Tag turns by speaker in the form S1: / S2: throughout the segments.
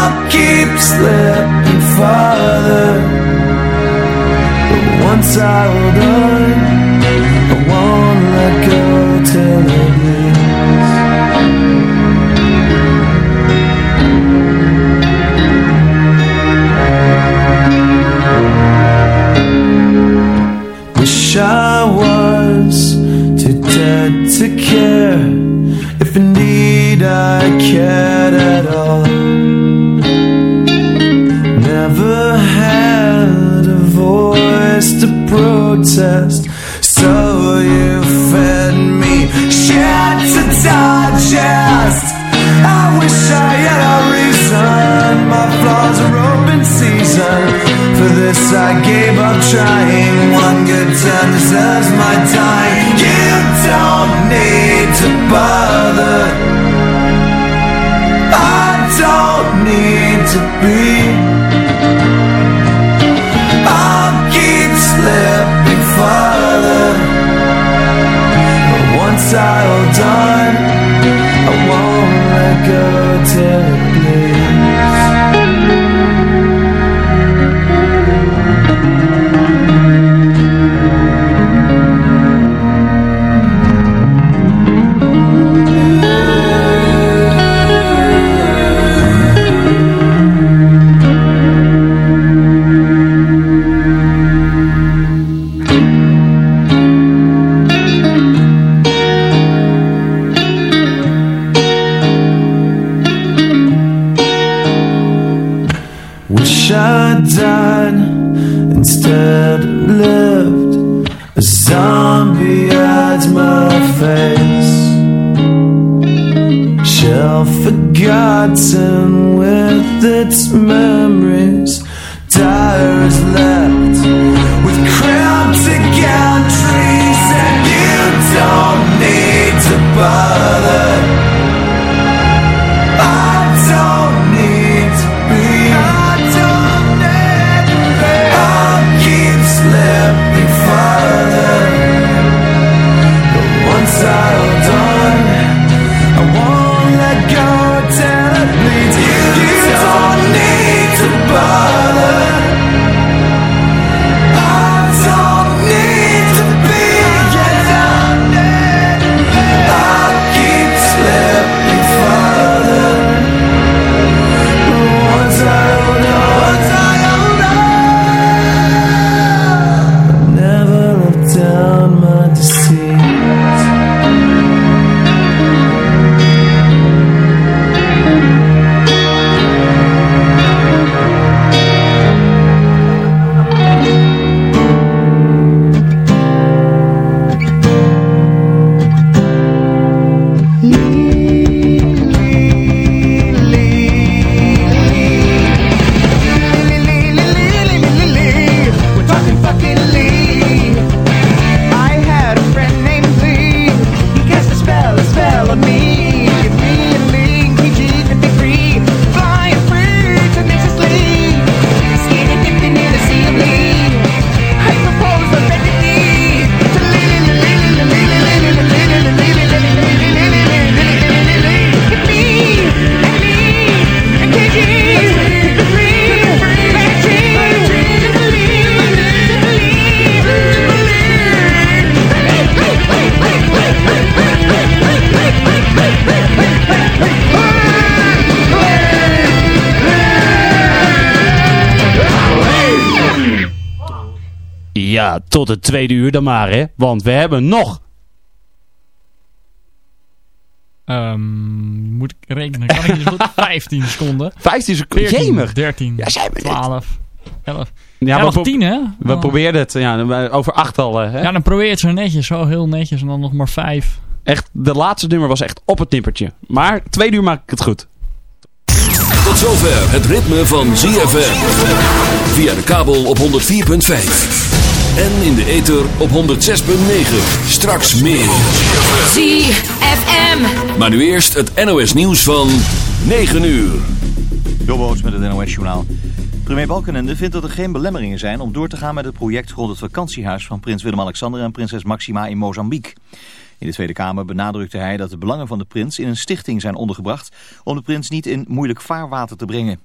S1: I'll keep slipping farther. But once I hold on, I won't let go till it bleeds. Wish I was too dead to care if indeed I cared protest, so you fed me shit to digest. I wish I had a reason. My flaws are open season. For this I gave up trying. One good turn deserves my time. You don't need to bother. I don't need to be. Shell forgotten with its memories. Tires left with cryptic entries, and you don't need to bother.
S2: Tot het tweede uur dan maar, hè. Want we hebben nog...
S3: Ehm, moet ik rekenen? Kan ik niet goed? 15 seconden.
S2: 15 seconden.
S3: 14,
S2: Jemig.
S3: 13,
S2: Ja, zijn we net.
S3: 12, 11.
S2: Ja,
S3: nog
S2: pro-
S3: 10 hè?
S2: we
S3: Oh.
S2: probeerden het ja, over achtallen. Hè?
S3: Ja, dan probeer je het zo netjes, zo heel netjes en dan nog maar 5.
S2: Echt, de laatste nummer was echt op het nippertje. Maar tweede uur maak ik het goed.
S4: Tot zover het ritme van ZFM. Via de kabel op 104.5. En in de ether op 106.9. Straks meer.
S5: ZFM.
S4: Maar nu eerst het NOS nieuws van 9 uur.
S6: Jobboot met het NOS Journaal. Premier Balkenende vindt dat er geen belemmeringen zijn om door te gaan met het project rond het vakantiehuis van prins Willem-Alexander en prinses Maxima in Mozambique. In de Tweede Kamer benadrukte hij dat de belangen van de prins in een stichting zijn ondergebracht om de prins niet in moeilijk vaarwater te brengen.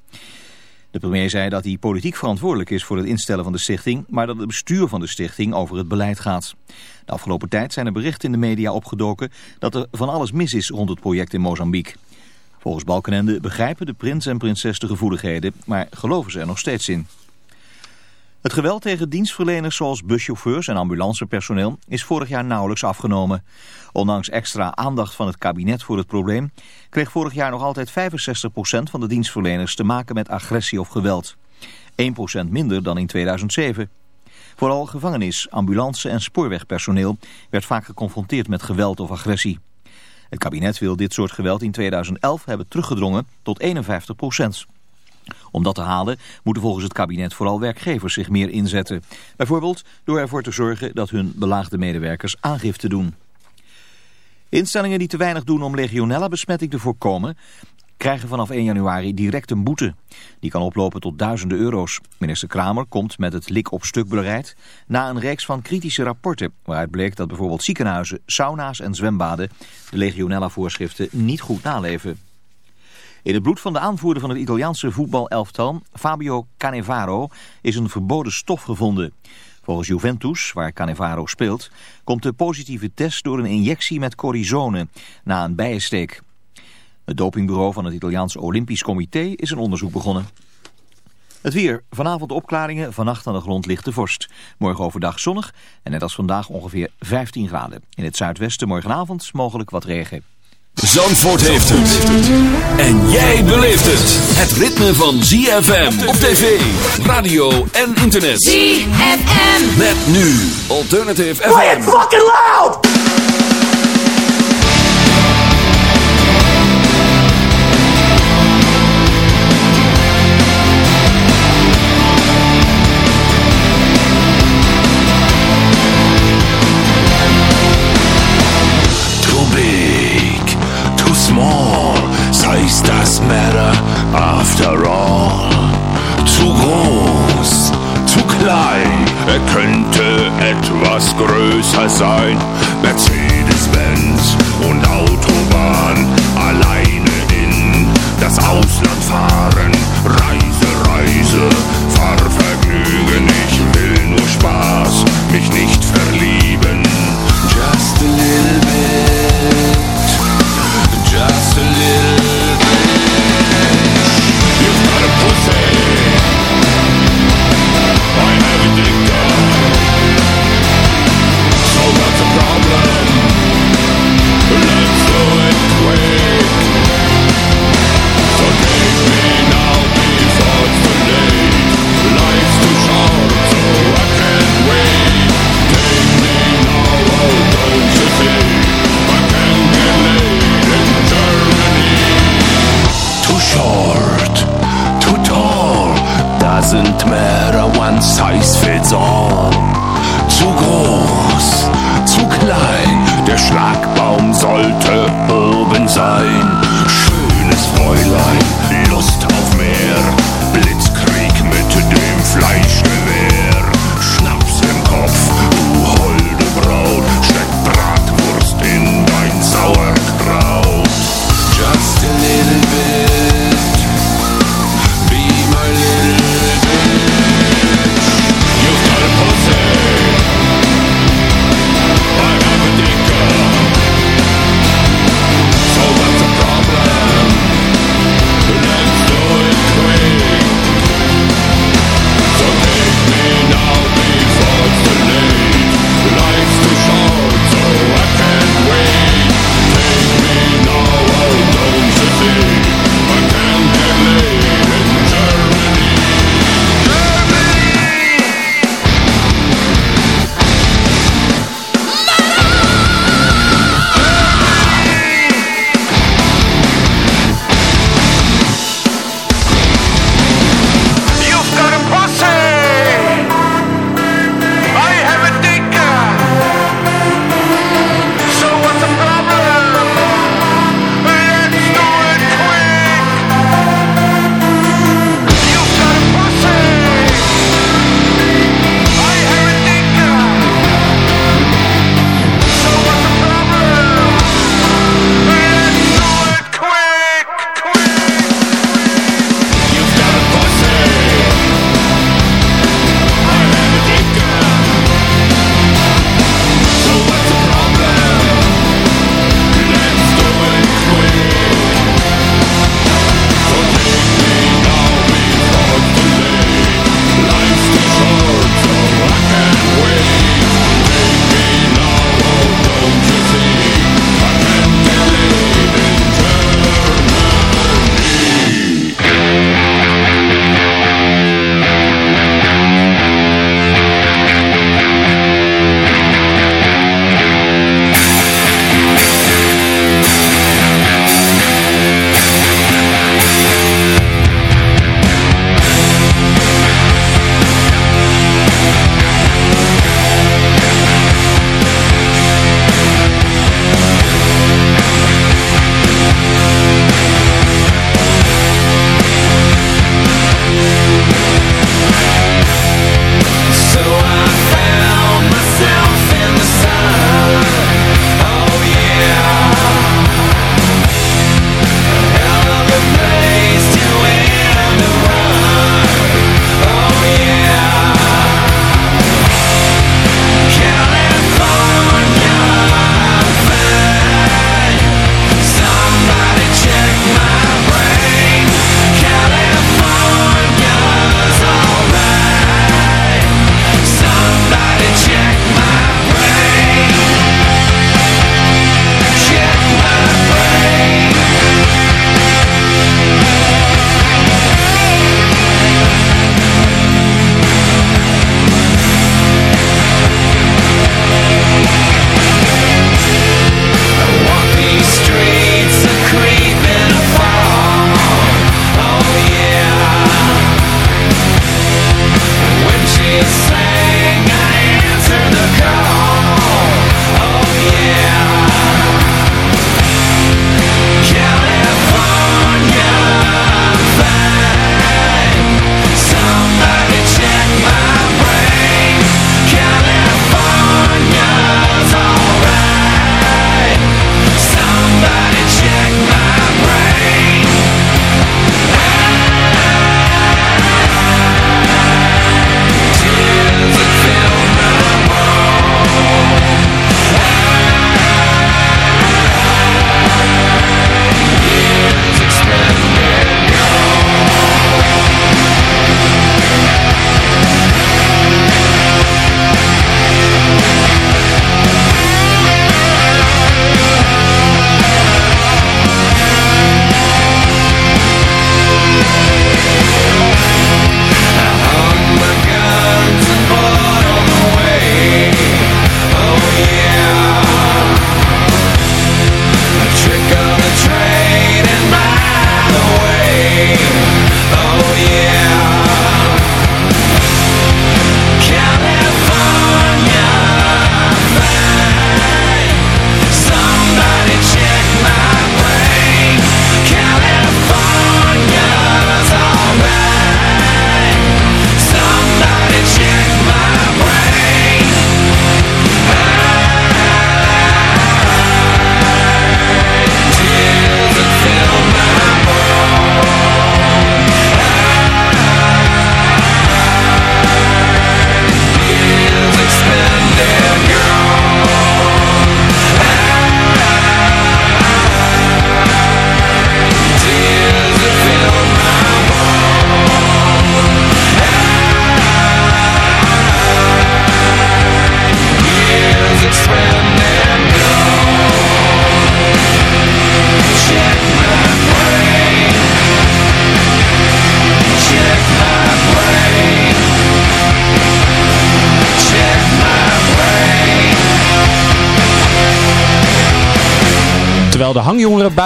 S6: De premier zei dat hij politiek verantwoordelijk is voor het instellen van de stichting, maar dat het bestuur van de stichting over het beleid gaat. De afgelopen tijd zijn er berichten in de media opgedoken dat er van alles mis is rond het project in Mozambique. Volgens Balkenende begrijpen de prins en prinses de gevoeligheden, maar geloven ze er nog steeds in. Het geweld tegen dienstverleners zoals buschauffeurs en ambulancepersoneel is vorig jaar nauwelijks afgenomen. Ondanks extra aandacht van het kabinet voor het probleem kreeg vorig jaar nog altijd 65% van de dienstverleners te maken met agressie of geweld. 1% minder dan in 2007. Vooral gevangenis, ambulance en spoorwegpersoneel werd vaak geconfronteerd met geweld of agressie. Het kabinet wil dit soort geweld in 2011 hebben teruggedrongen tot 51 Om dat te halen moeten volgens het kabinet vooral werkgevers zich meer inzetten. Bijvoorbeeld door ervoor te zorgen dat hun belaagde medewerkers aangifte doen. Instellingen die te weinig doen om legionella-besmetting te voorkomen krijgen vanaf 1 januari direct een boete. Die kan oplopen tot duizenden euro's. Minister Kramer komt met het lik-op-stuk beleid na een reeks van kritische rapporten... waaruit bleek dat bijvoorbeeld ziekenhuizen, sauna's en zwembaden de legionella-voorschriften niet goed naleven. In het bloed van de aanvoerder van het Italiaanse voetbalelftal, Fabio Cannevaro, is een verboden stof gevonden. Volgens Juventus, waar Cannevaro speelt, komt de positieve test door een injectie met cortisone na een bijensteek. Het dopingbureau van het Italiaanse Olympisch Comité is een onderzoek begonnen. Het weer. Vanavond opklaringen, vannacht aan de grond ligt de vorst. Morgen overdag zonnig en net als vandaag ongeveer 15 graden. In het zuidwesten morgenavond mogelijk wat regen.
S4: Zandvoort heeft het. En jij beleeft het. Het ritme van ZFM op tv, radio en internet.
S5: ZFM.
S4: Met nu Alternative
S1: Play
S4: FM.
S1: it fucking loud!
S7: Size does matter after all. Zu groß, zu klein, er könnte etwas größer sein. Mercedes-Benz und Autobahn, alleine in das Ausland fahren.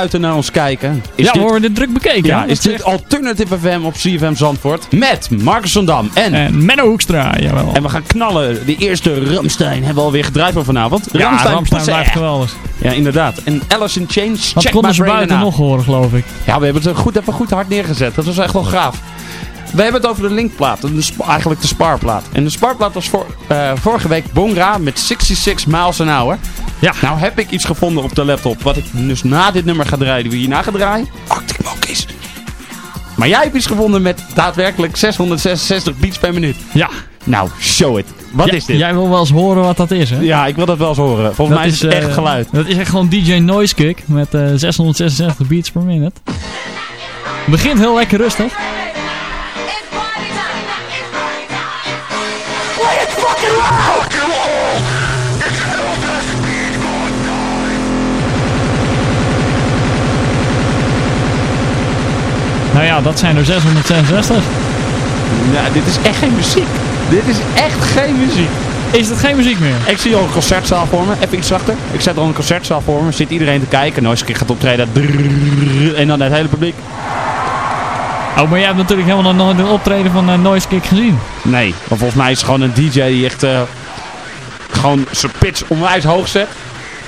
S5: Buiten naar ons kijken. Is
S3: ja,
S5: dit,
S3: we worden druk bekeken.
S5: ja, is dit Alternative FM op CFM Zandvoort. Met Marcus van Dam en...
S3: En Menno Hoekstra, jawel.
S5: En we gaan knallen. De eerste Ramstein hebben we alweer gedraaid van vanavond.
S3: ja, Ramstein,
S5: Ramstein
S3: blijft geweldig.
S5: Ja, inderdaad. En Alice in Chains,
S3: Wat
S5: check
S3: konden
S5: my
S3: ze
S5: brain
S3: buiten nog horen, geloof ik.
S5: Ja, we hebben het goed, even goed hard neergezet. Dat was echt wel gaaf. We hebben het over de linkplaat. De, eigenlijk de spaarplaat. En de spaarplaat was voor, eh, vorige week Bongra met 66 miles an hour.
S3: Ja.
S5: Nou heb ik iets gevonden op de laptop. Wat ik dus na dit nummer ga draaien. Die we hierna gaan draaien. Arctic Monkeys. Maar jij hebt iets gevonden met daadwerkelijk 666 beats per minuut.
S3: Ja.
S5: Nou, show it. Wat
S3: Ja,
S5: is dit?
S3: Jij wil wel eens horen wat dat is, hè?
S5: Ja, ik wil dat wel eens horen. Volgens mij is het
S3: eh,
S5: echt geluid.
S3: Dat is echt gewoon DJ Noise Kick met eh, 666 beats per minute. Begint heel lekker rustig.
S8: Fucking loud!
S3: Nou ja, dat zijn er 666.
S5: Ja, dit is echt geen muziek. Dit is echt geen muziek.
S3: Is het geen muziek meer?
S5: Ik zie al een concertzaal voor me. Even iets zachter. Ik zet al een concertzaal voor me. Zit iedereen te kijken. Nooit een keer gaat optreden. Drrrr, En dan het hele publiek.
S3: Oh, maar jij hebt natuurlijk helemaal nog nooit een optreden van eh, Noise Kick gezien.
S5: Nee. Maar volgens mij is het gewoon een DJ die echt... eh, gewoon zijn pitch onwijs hoog zet.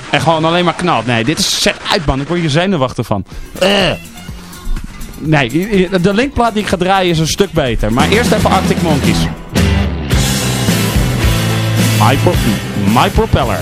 S5: En gewoon alleen maar knalt. Nee, dit is... Zet uit man. Ik word hier zenuwachtig van. Eh. Nee, de linkplaat die ik ga draaien is een stuk beter. Maar eerst even Arctic Monkeys. My Propeller.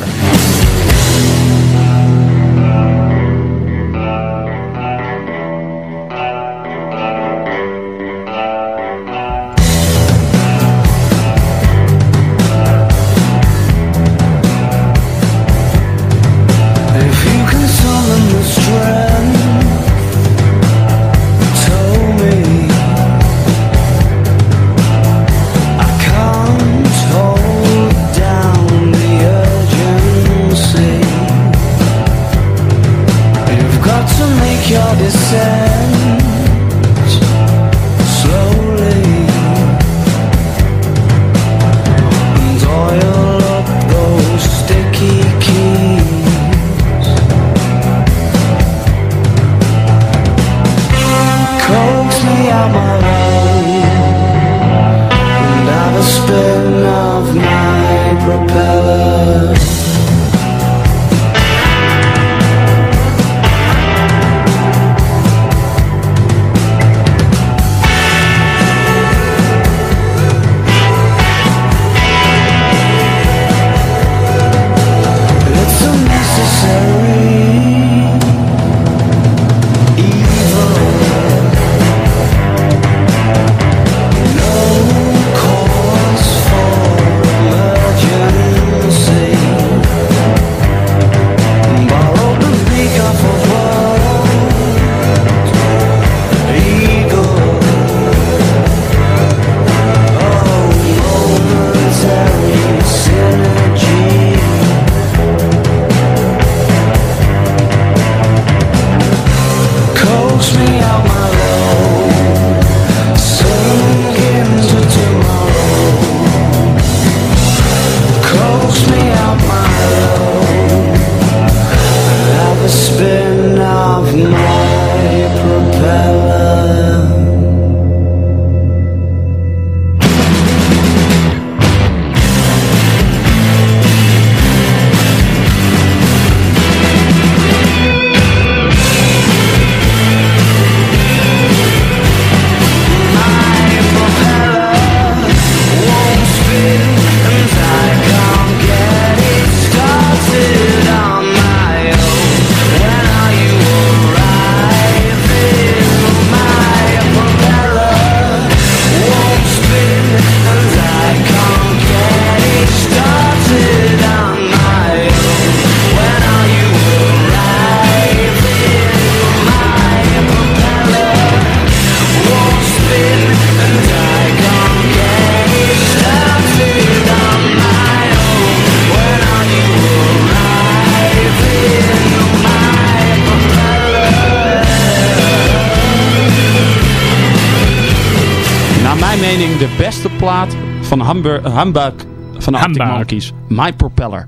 S5: Van Hamburg, Hamburg van de Arctic. Monkeys. My Propeller.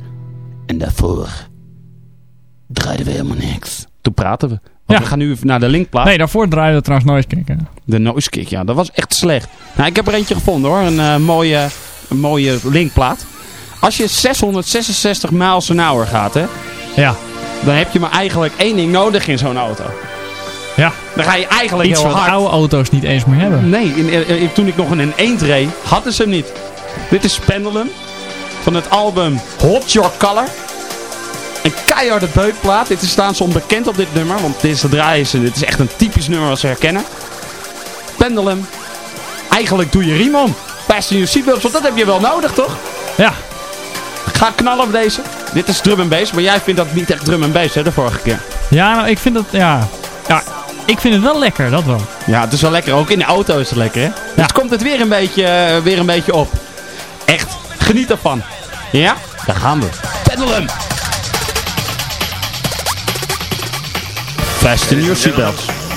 S5: En daarvoor draaiden we helemaal niks.
S2: toen praten we. Want
S3: Ja.
S2: we gaan nu naar de linkplaat.
S3: Nee, daarvoor draaide we trouwens Noise Kick. hè.
S2: De noise kick, ja, dat was echt slecht. Nou, ik heb er eentje gevonden hoor, een, eh, mooie, een mooie linkplaat. Als je 666 miles an hour gaat, hè,
S3: Ja.
S2: dan heb je maar eigenlijk één ding nodig in zo'n auto.
S3: Ja.
S2: Dan ga je eigenlijk
S3: Iets
S2: heel
S3: wat
S2: hard.
S3: oude auto's niet eens meer hebben.
S2: Nee, in, in- in- toen ik nog in een eend reed, hadden ze hem niet. Dit is Pendulum van het album Hot Your Color. Een keiharde beukplaat. Dit is staan ze onbekend op dit nummer, want deze draaien ze. Dit is echt een typisch nummer wat ze herkennen. Pendulum. Eigenlijk doe je riem om. Fasten your seatbelts, want dat heb je wel nodig, toch?
S3: Ja.
S2: Ga knallen op deze. Dit is drum and bass, maar jij vindt dat niet echt drum and bass, hè, de vorige keer.
S3: Ja, nou, ik vind het, ja. Ja, ik vind het wel lekker, dat wel.
S2: Ja, het is wel lekker. Ook in de auto is het lekker, hè? Dus komt het weer een beetje, eh, weer een beetje op. Echt, geniet ervan. Ja? Daar gaan we. Pendulum. Fasten your seatbelts.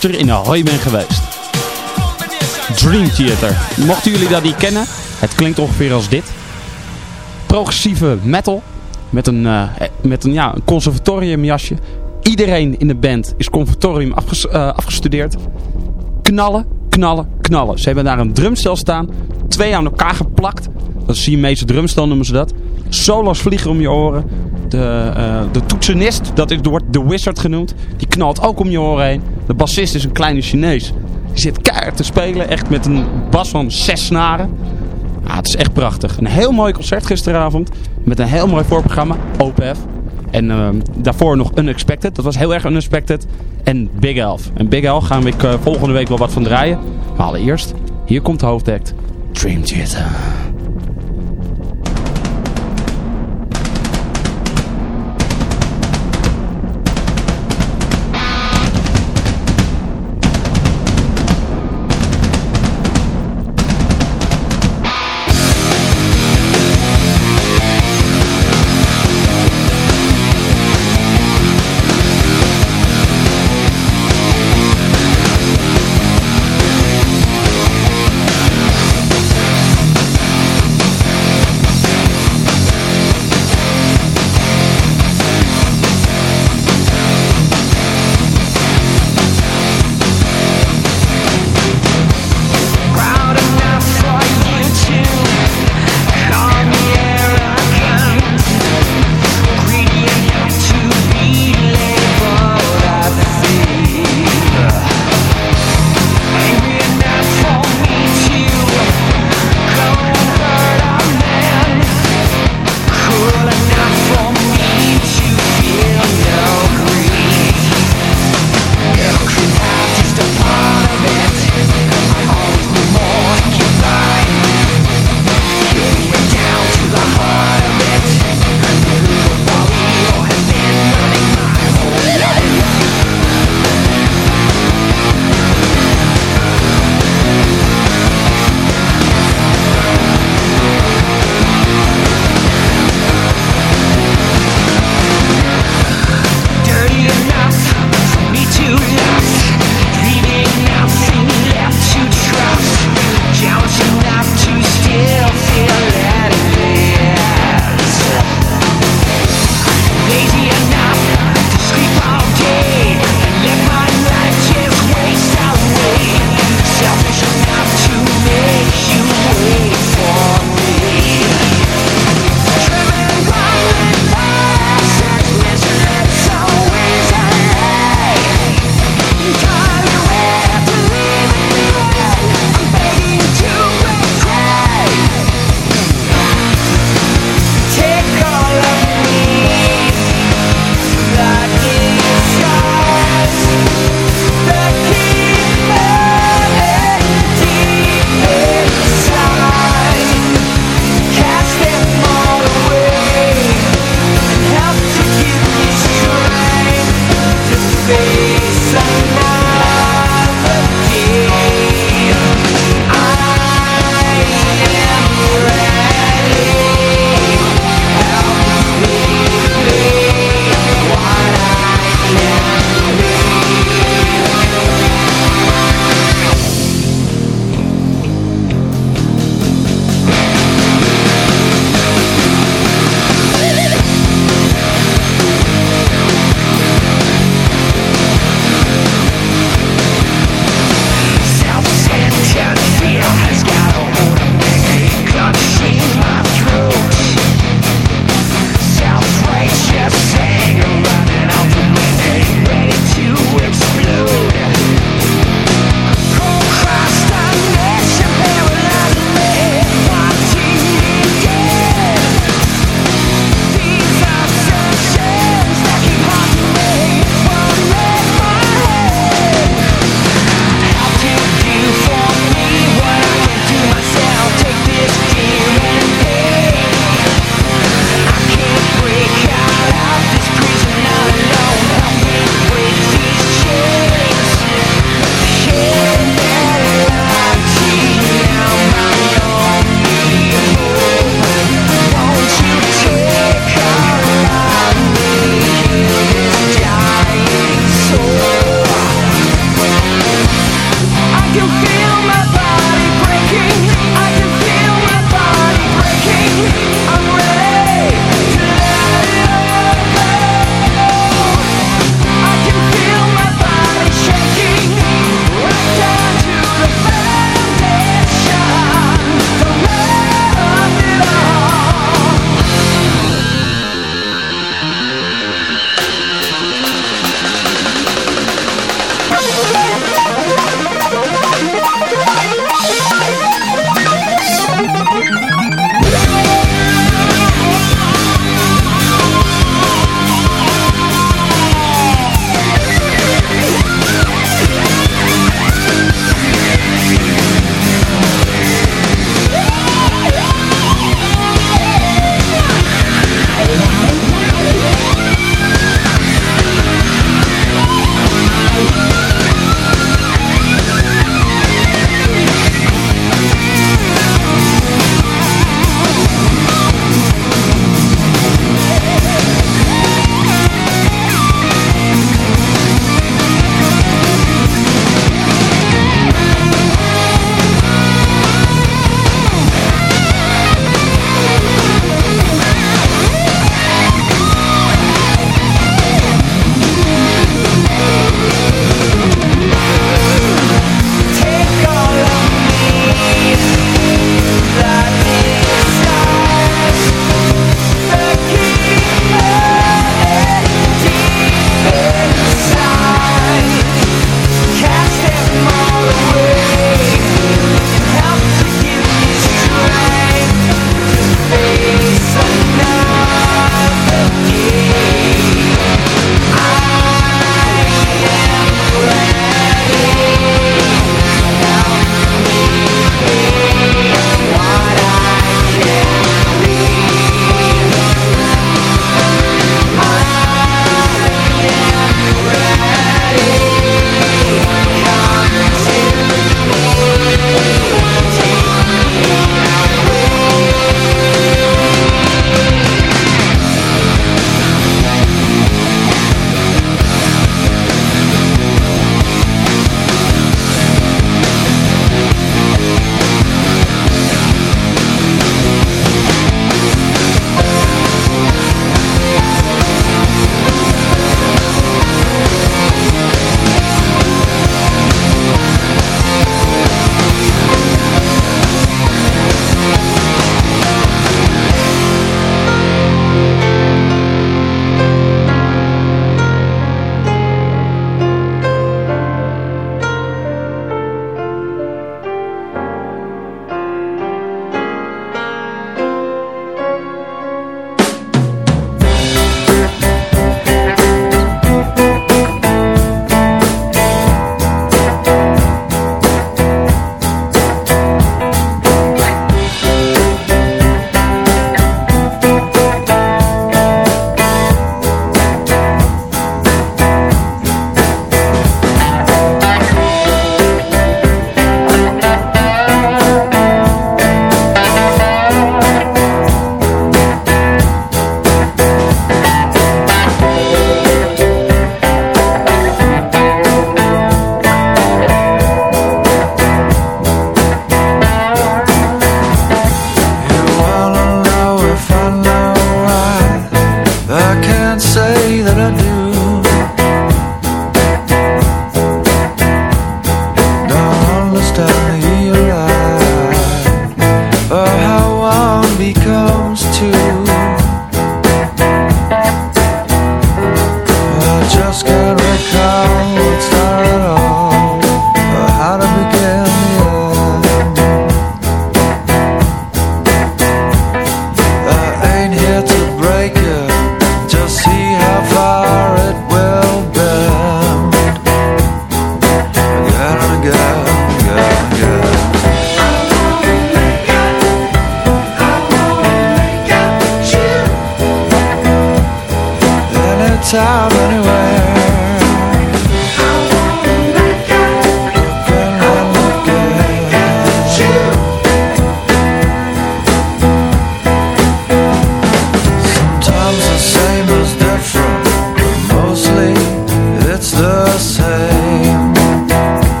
S5: Gisteren in Ahoy ben geweest. Dream Theater. Mochten jullie dat niet kennen, het klinkt ongeveer als dit. Progressieve metal met een, eh, met een, ja, een conservatoriumjasje. Iedereen in de band is conservatorium eh, afgestudeerd. Knallen, knallen, knallen. Ze hebben daar een drumstel staan. Twee aan elkaar geplakt. Dat is Siamese drumstel noemen ze dat. Solos vliegen om je oren. De, eh, de toetsenist, dat is, wordt de wizard genoemd. Die knalt ook om je oren heen. De bassist is een kleine Chinees. Die zit keihard te spelen. Echt met een bas van zes snaren. Ja, het is echt prachtig. Een heel mooi concert gisteravond. Met een heel mooi voorprogramma. OPF. En ehm, daarvoor nog Unexpected. Dat was heel erg Unexpected. En Big Elf. En Big Elf gaan we eh, volgende week wel wat van draaien. Maar allereerst, hier komt de hoofdact. Dream Theater.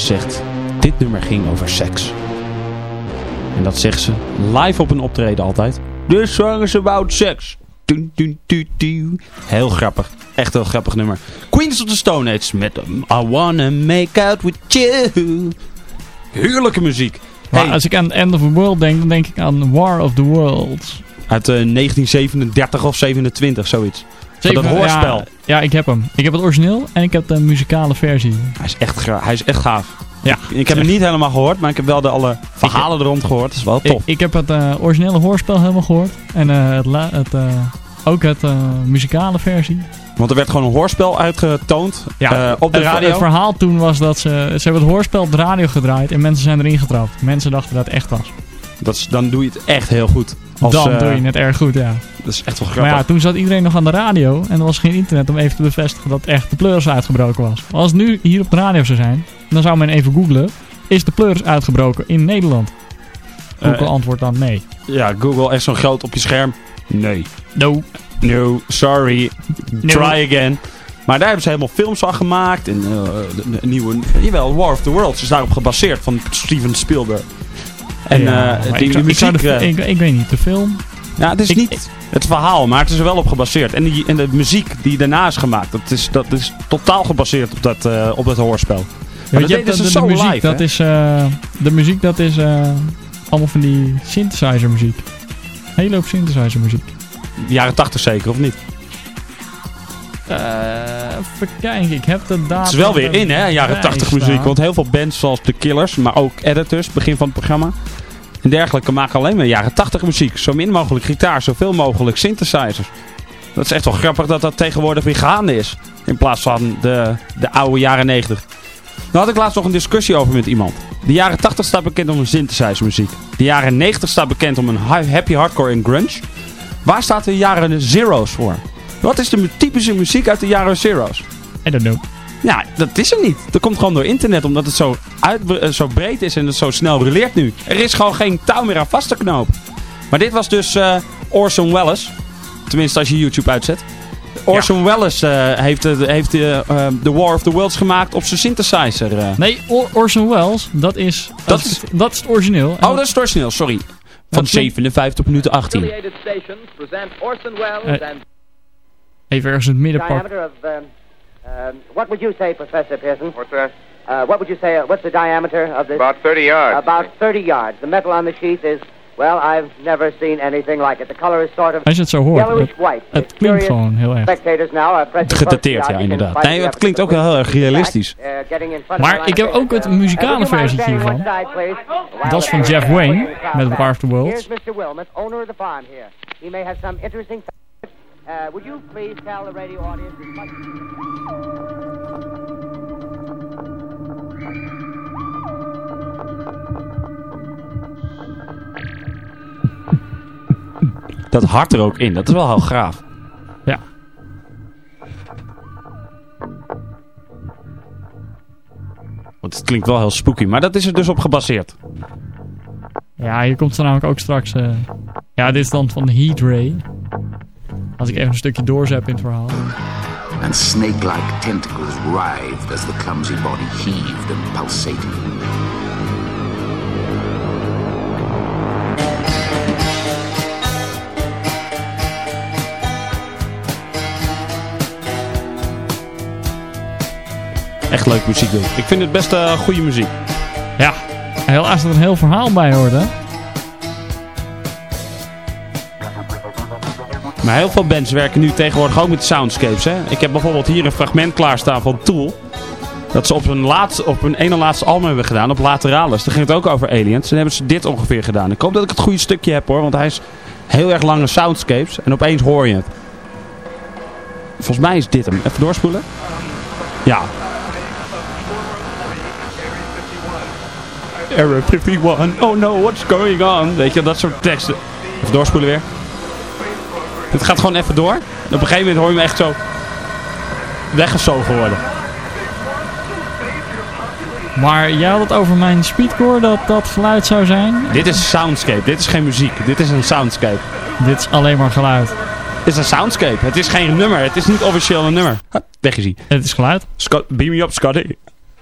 S2: Zegt, dit nummer ging over seks. En dat zegt ze live op een optreden altijd. This song is about sex. Dun, dun, dun, dun. Heel grappig. Echt een heel grappig nummer. Queens of the Stone Age met um, I Wanna Make Out With You. Heerlijke muziek.
S3: Maar
S2: Hey,
S3: als ik aan End of the World denk, dan denk ik aan War of the Worlds.
S2: uit eh, 1937 of 27, zoiets. Van dat
S3: Zeker,
S2: hoorspel.
S3: Ja, ja, ik heb hem. Ik heb het origineel en ik heb de muzikale versie.
S2: Hij is echt, hij is echt gaaf.
S3: Ja.
S2: Ik heb hem niet helemaal gehoord, maar ik heb wel de alle verhalen er rond gehoord. Dat is wel
S3: Ik,
S2: tof.
S3: ik heb het eh, originele hoorspel helemaal gehoord. En eh, het, la- het, eh, ook het muzikale versie.
S2: Want er werd gewoon een hoorspel uitgetoond op de
S3: het,
S2: radio.
S3: Het verhaal toen was dat ze... Ze hebben het hoorspel op de radio gedraaid en mensen zijn erin getrapt. Mensen dachten dat het echt was.
S2: Dat is, dan doe je het echt heel goed. Als,
S3: Dan
S2: eh,
S3: doe je het erg goed, ja.
S2: Dat is echt wel
S3: Maar
S2: grappig.
S3: ja, toen zat iedereen nog aan de radio en er was geen internet om even te bevestigen dat echt de pleuris uitgebroken was. Maar als het nu hier op de radio zou zijn, dan zou men even googlen. Is de pleuris uitgebroken in Nederland? Google
S2: Eh,
S3: antwoordt dan nee.
S2: Ja, Google echt zo'n groot op je scherm. Nee.
S3: No.
S2: No, sorry.
S3: No.
S2: Try again. Maar daar hebben ze helemaal films van gemaakt. En de- de nieuwe... Jawel, War of the Worlds is daarop gebaseerd van Steven Spielberg. En
S3: Ja,
S2: eh, die,
S3: ik,
S2: muziek...
S3: de,
S2: eh,
S3: ik, ik weet niet, de film.
S2: ja, het is niet het verhaal, maar het is er wel op gebaseerd. En, die, en de muziek die daarna is gemaakt, dat is, dat is totaal gebaseerd op dat, eh, op dat hoorspel.
S3: Ja,
S2: Maar dat
S3: je de,
S2: ze
S3: de
S2: zo
S3: muziek,
S2: live,
S3: dat is, de muziek, dat is allemaal van die synthesizer muziek. Hele hoop synthesizer muziek.
S2: Jaren 80 zeker, of niet?
S3: Eh even kijken, ik heb de data...
S2: Het is wel weer in, hè, jaren
S3: erbij
S2: 80 muziek. Want heel veel bands zoals The Killers, maar ook editors, begin van het programma. En dergelijke maken alleen maar jaren 80 muziek. Zo min mogelijk gitaar, zoveel mogelijk synthesizers. Dat is echt wel grappig dat dat tegenwoordig weer gaande is. In plaats van de, de oude jaren 90. Daar had ik laatst nog een discussie over met iemand. De jaren 80 staat bekend om een synthesizer muziek. De jaren 90 staat bekend om een happy hardcore en grunge. Waar staat de jaren zero's voor? Wat is de typische muziek uit de jaren zero's?
S3: I don't know.
S2: Ja, dat is er niet. Dat komt gewoon door internet, omdat het zo, uit, eh, zo breed is en het zo snel ruleert nu. Er is gewoon geen touw meer aan vast te knopen. Maar dit was dus eh, Orson Welles. Tenminste, als je YouTube uitzet. Orson Welles eh, heeft, heeft The War of the Worlds gemaakt op zijn synthesizer.
S3: Nee, Or- Orson Welles, dat is, dat, is,
S2: is-
S3: dat is het origineel.
S2: Oh, dat is het origineel, sorry. Van
S3: Dat klopt.
S2: 57 minuten 18.
S9: Affiliated stations present Orson Welles
S3: Even ergens in het midden pakken.
S9: diameter of um, Um, what would you say, Professor Pearson?
S10: What's that?
S9: Uh, what would you say? Uh, what's the diameter of this?
S10: About 30 yards.
S9: About 30 yards. The metal on the sheath is, well, I've never seen anything like it. The color is sort of
S3: Als je het zo hoort,
S9: yellowish
S3: het,
S9: white.
S3: het klinkt gewoon heel erg.
S9: Spectators now are pressing
S2: Gedateerd, ja, inderdaad. Nee, het klinkt
S9: the
S2: ook wel heel erg realistisch.
S9: Uh,
S3: Maar ik heb ook het muzikale
S9: Uh, standing
S3: hiervan. Dat is van
S9: the-
S3: Jeff
S9: uh,
S3: Wayne met. War of the Worlds.
S9: Here's Mr. Wilmot, owner of the farm here. He may have some interesting. Uh, would you please tell the radio audience as much...
S2: Dat hart er ook in. Dat is wel heel gaaf.
S3: Ja.
S2: Want het klinkt wel heel spooky. Maar dat is er dus op gebaseerd.
S3: Ja, hier komt er namelijk ook straks... eh, ja, dit is dan van Heat Ray. Als ik even een stukje doorzep in het verhaal.
S11: and snake-like tentacles writhed as the clumsy body heaved and pulsated.
S2: Echt leuk muziek doen. Ik vind het best eh, goede muziek.
S3: Ja, helaas dat er een heel verhaal bij hoort, hè?
S2: Maar heel veel bands werken nu tegenwoordig ook met soundscapes. Hè? Ik heb bijvoorbeeld hier een fragment klaarstaan van Tool. Dat ze op hun, laatste, op hun ene laatste album hebben gedaan, op Lateralis. Daar ging het ook over aliens. En hebben ze dit ongeveer gedaan. Ik hoop dat ik het goede stukje heb hoor, want hij is heel erg lange soundscapes. En opeens hoor je het. Volgens mij is dit hem. Even doorspoelen. Ja. Area 51, oh no, what's going on? Weet je, dat soort teksten. Even doorspoelen weer. Het gaat gewoon even door. En op een gegeven moment hoor je me echt zo weggezogen worden.
S3: Maar jij had het over mijn speedcore, dat dat geluid zou zijn.
S2: Dit is soundscape, dit is geen muziek. Dit is een soundscape.
S3: Dit is alleen maar geluid.
S2: Dit is een soundscape. Het is geen nummer. Het is niet officieel een nummer. Hup, Weg is hij.
S3: Het is geluid.
S2: Scott, beam me up, Scotty.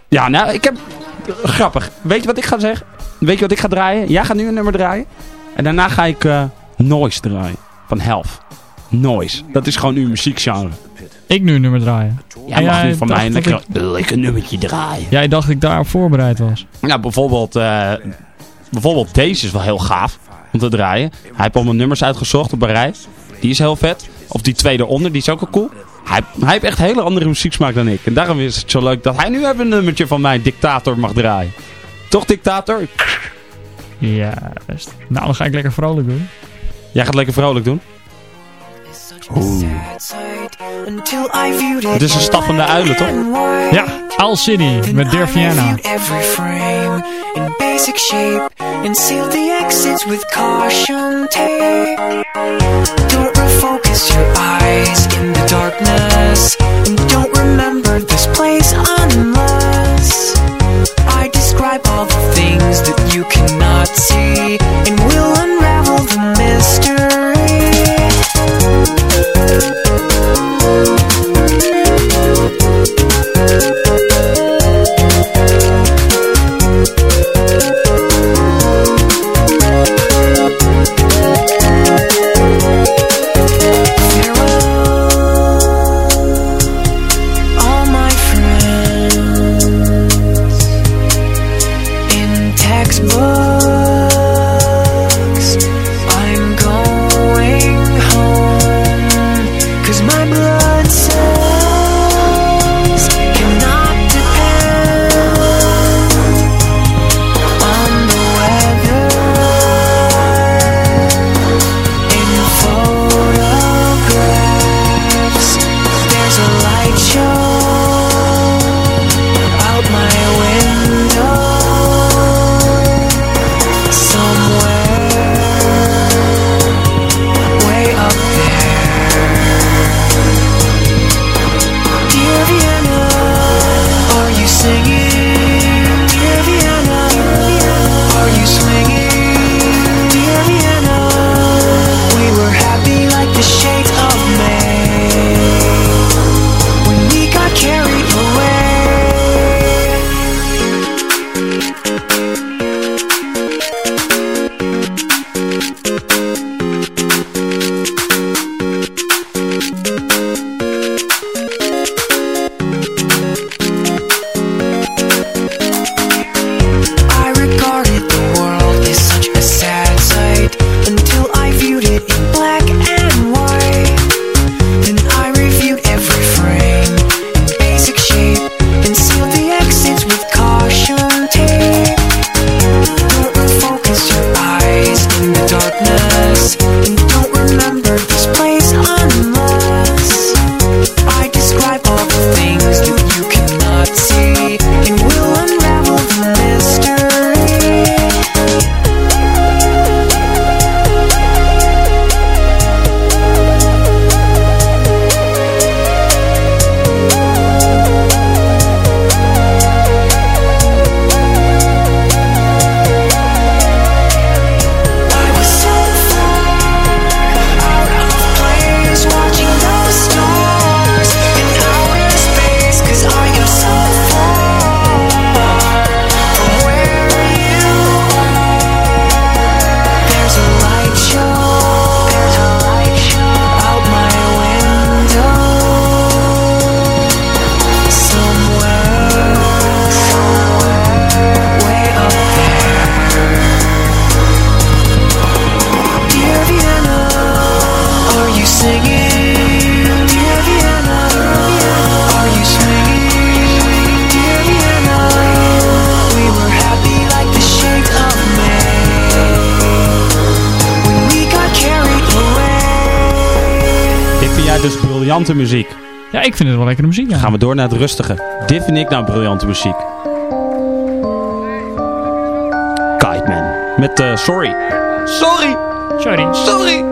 S2: Ja, nou, ik heb... Grappig. Weet je wat ik ga zeggen? Weet je wat ik ga draaien? Jij gaat nu een nummer draaien. En daarna ga ik eh, Noise draaien. Van Health. Noise. Dat is gewoon uw muziekgenre.
S3: Ik nu een nummer draaien.
S2: Jij mag nu van mij een lekker, een lekker nummertje draaien.
S3: Jij dacht dat ik daarop voorbereid was.
S2: Nou, bijvoorbeeld, eh, bijvoorbeeld deze is wel heel gaaf om te draaien. Hij heeft allemaal nummers uitgezocht op een rij. Die is heel vet. Of die tweede onder, die is ook wel cool. Hij, hij heeft echt hele andere muzieksmaak dan ik. En daarom is het zo leuk dat hij nu even een nummertje van mij, Dictator, mag draaien. Toch, Dictator?
S3: Ja, best. Nou, dan ga ik lekker vrolijk doen.
S2: Jij gaat lekker vrolijk doen.
S5: Het
S2: is een stap van de uilen, toch?
S3: Ja, Al City met Dear Vienna.
S5: In basic shape and sealed the exits with caution tape. Don't refocus your eyes in the darkness and don't remember this place unless I describe all the things that you cannot see
S2: briljante muziek.
S3: Ja, ik vind het wel lekkere muziek. Ja.
S2: Gaan we door naar het rustige. Dit vind ik nou briljante muziek. Kite Man. Met eh, Sorry. Sorry!
S3: Sorry.
S2: Sorry!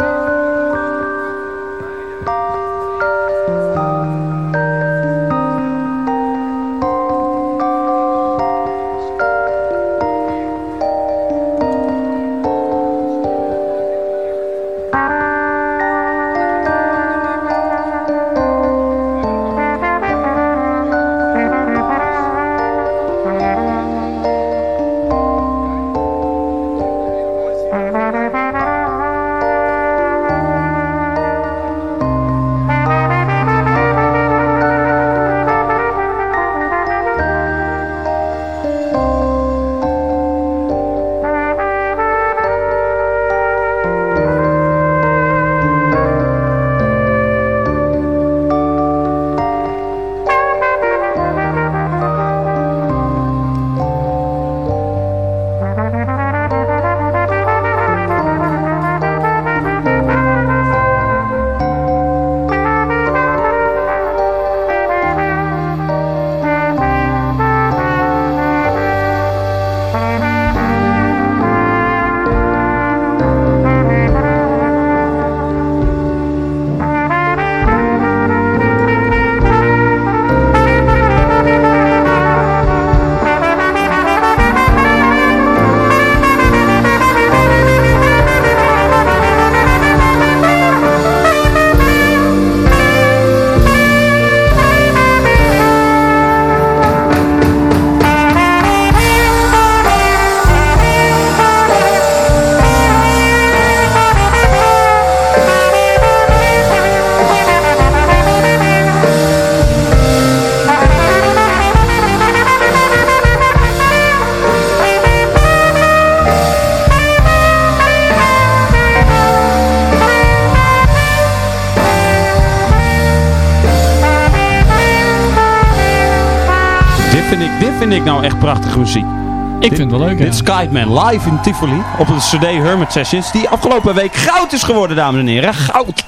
S2: Ik vind
S3: het wel leuk,
S2: Dit is
S3: ja.
S2: Kite Man live in Tivoli op de CD Hermit Sessions. Die afgelopen week goud is geworden, dames en heren. Goud!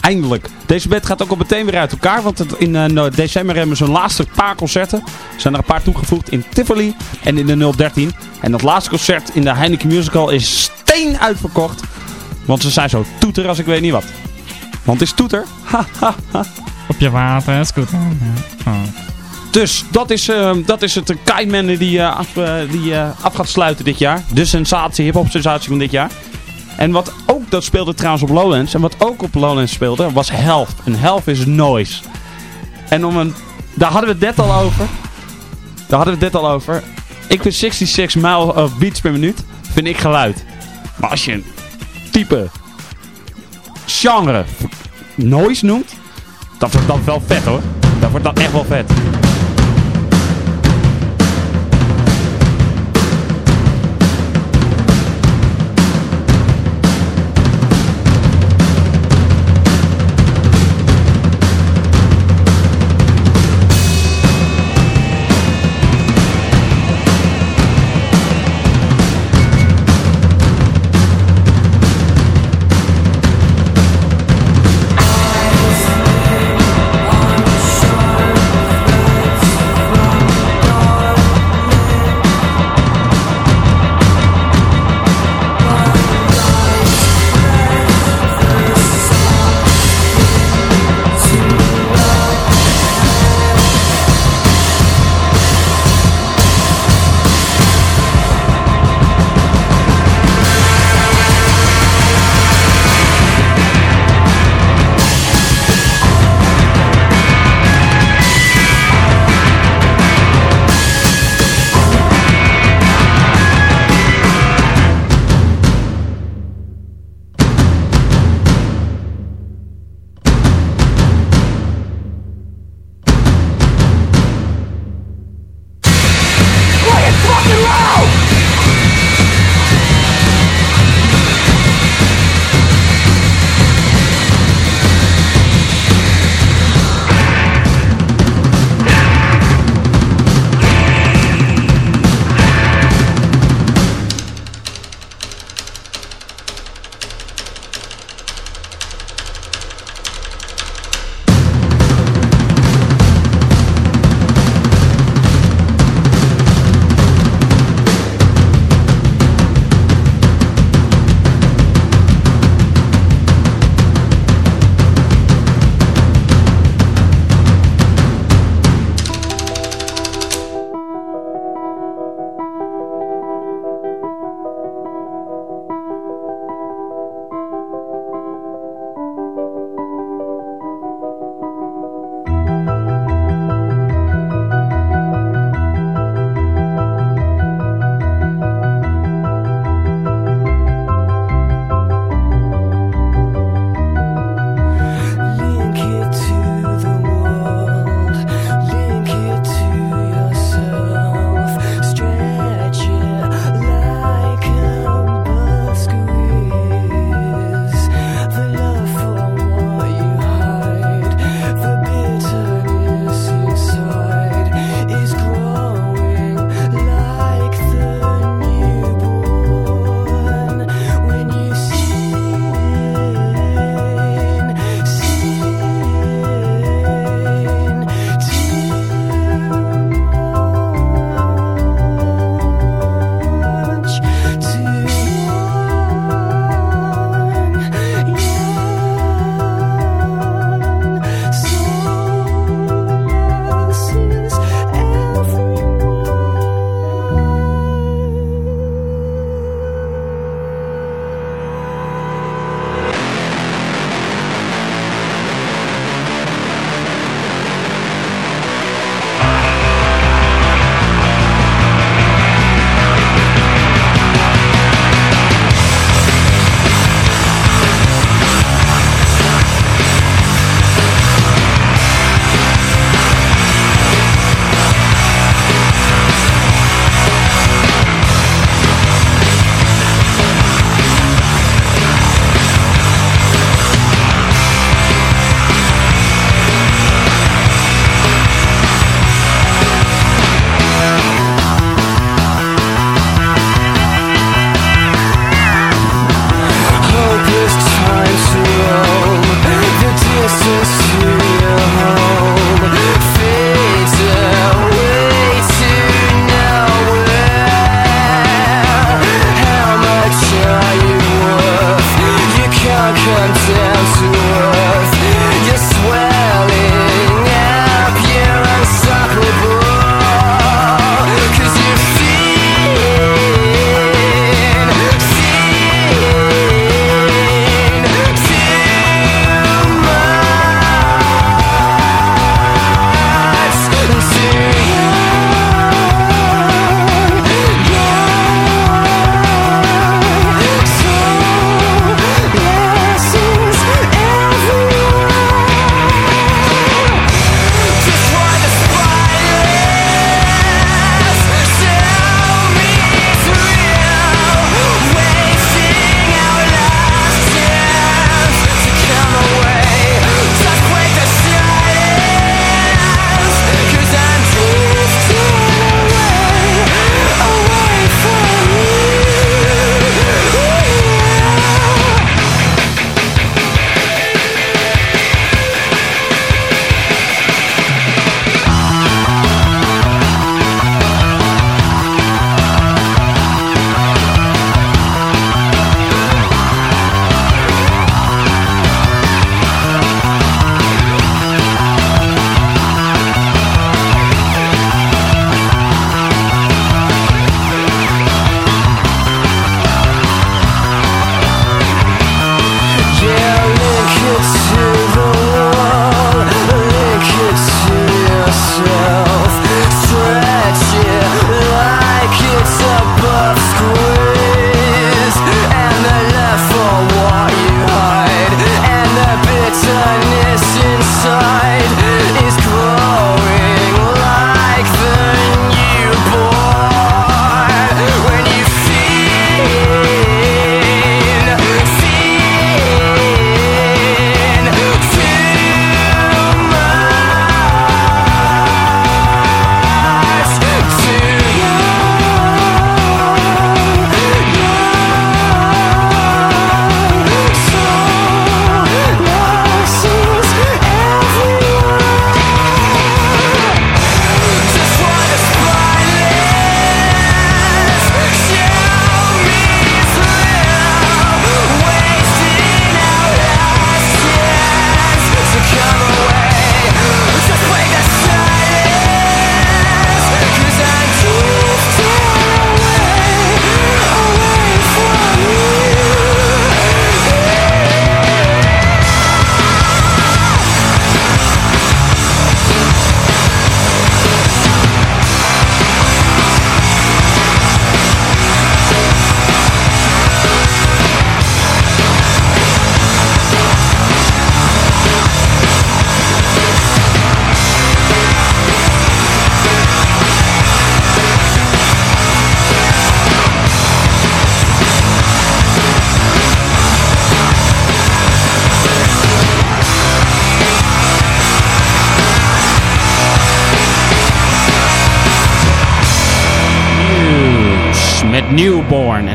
S2: Eindelijk. Deze band gaat ook al meteen weer uit elkaar. Want het, in eh, december hebben ze hun laatste paar concerten. Er zijn er een paar toegevoegd in Tivoli en in de 013. En dat laatste concert in de Heineken Musical is steen uitverkocht. Want ze zijn zo toeter als ik weet niet wat. Want het is toeter. Ha, ha, ha.
S3: Op je water, scooter. Ja. Oh.
S2: Dus dat is, eh, dat is het Kite Man die, eh, af, eh, die eh, af gaat sluiten dit jaar. De sensatie, hip-hop sensatie van dit jaar. En wat ook, dat speelde trouwens op Lowlands. En wat ook op Lowlands speelde, was Health. En Health is noise. En om een, daar hadden we het net al over. Daar hadden we het net al over. Ik vind 66 mile of beats per minuut, vind ik geluid. Maar als je een type genre noise noemt, dat wordt dan wel vet hoor. Dat wordt dan echt wel vet.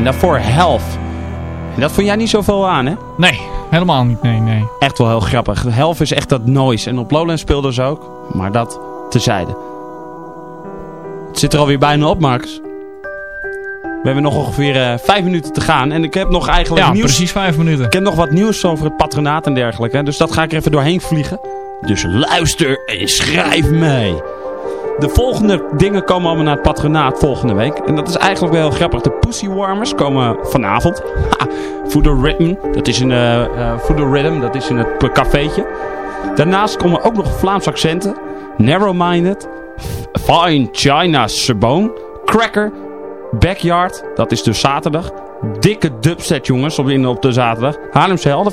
S2: En daarvoor Health. En dat vond jij niet zoveel aan, hè?
S3: Nee, helemaal niet. Nee, nee.
S2: Echt wel heel grappig. Health is echt dat noise. En op Lowlands speelden ze ook. Maar dat tezijde. Het zit er alweer bijna op, Max. We hebben nog ongeveer eh, vijf minuten te gaan. En ik heb nog eigenlijk
S3: Ja,
S2: nieuws.
S3: precies vijf minuten.
S2: Ik heb nog wat nieuws over het patronaat en dergelijke. Dus dat ga ik er even doorheen vliegen. Dus luister en schrijf mee. De volgende dingen komen allemaal naar het patronaat volgende week. En dat is eigenlijk wel heel grappig. De Pussy Warmers komen vanavond. Ha, Rhythm. Dat is in, eh eh, Voodoo Rhythm. Dat is in het cafeetje. Daarnaast komen ook nog Vlaamse accenten. Narrow Minded. Fine China Sabone. Cracker. Backyard. Dat is dus zaterdag. Dikke dubstep jongens op, in, op de zaterdag. Haarlemse Helden.